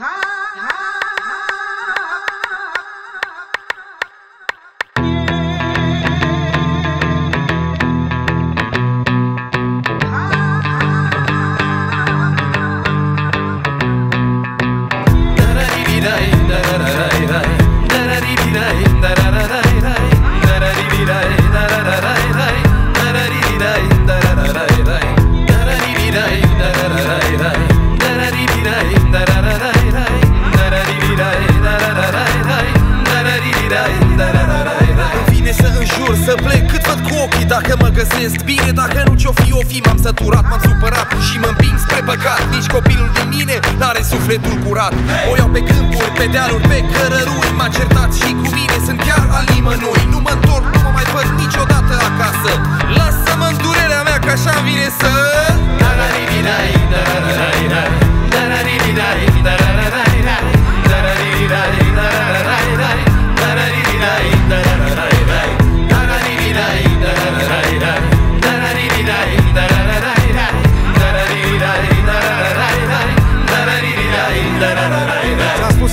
Hi. Să plec cât văd cu ochii. Dacă mă găsesc bine, dacă nu ce-o fi, o fi M-am săturat, m-am supărat și mă împing spre păcat. Nici copilul din mine n-are sufletul curat. O iau pe câmpuri, pe dealuri, pe cărărui M-a certat și cu mine, sunt chiar al nimănui. Nu mă întorc, nu mă mai văd niciodată acasă. Lasă-mă în durerea mea, că așa vine să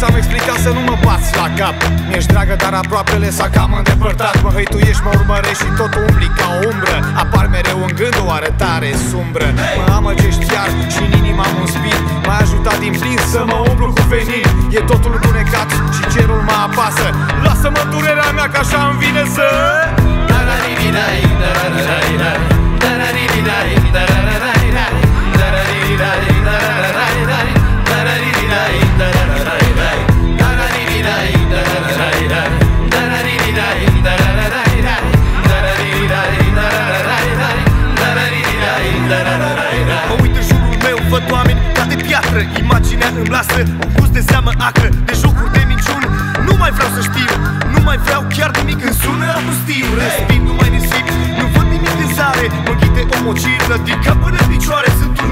Am explicat să nu mă bați la cap. Mi-ești dragă, dar aproapele s-a cam îndepărtat. Mă hăituiești, mă urmărești și tot umbli ca o umbră. Apar mereu în gând o arătare sumbră. Mă amăgești chiar și în inima am un spin. M-a ajutat din plin să mă umblu cu venin E totul bunecat și cerul mă apasă. Lasă-mă durerea mea că așa îmi vine să piatră Imaginea îmi lasă un gust de seamă acră De jocuri de minciuni. Nu mai vreau să știu Nu mai vreau chiar nimic când sună pustiu Respir, nu mai nisip Nu văd nimic din zare Mă ghide o mocirlă Din cap până în picioare. Sunt un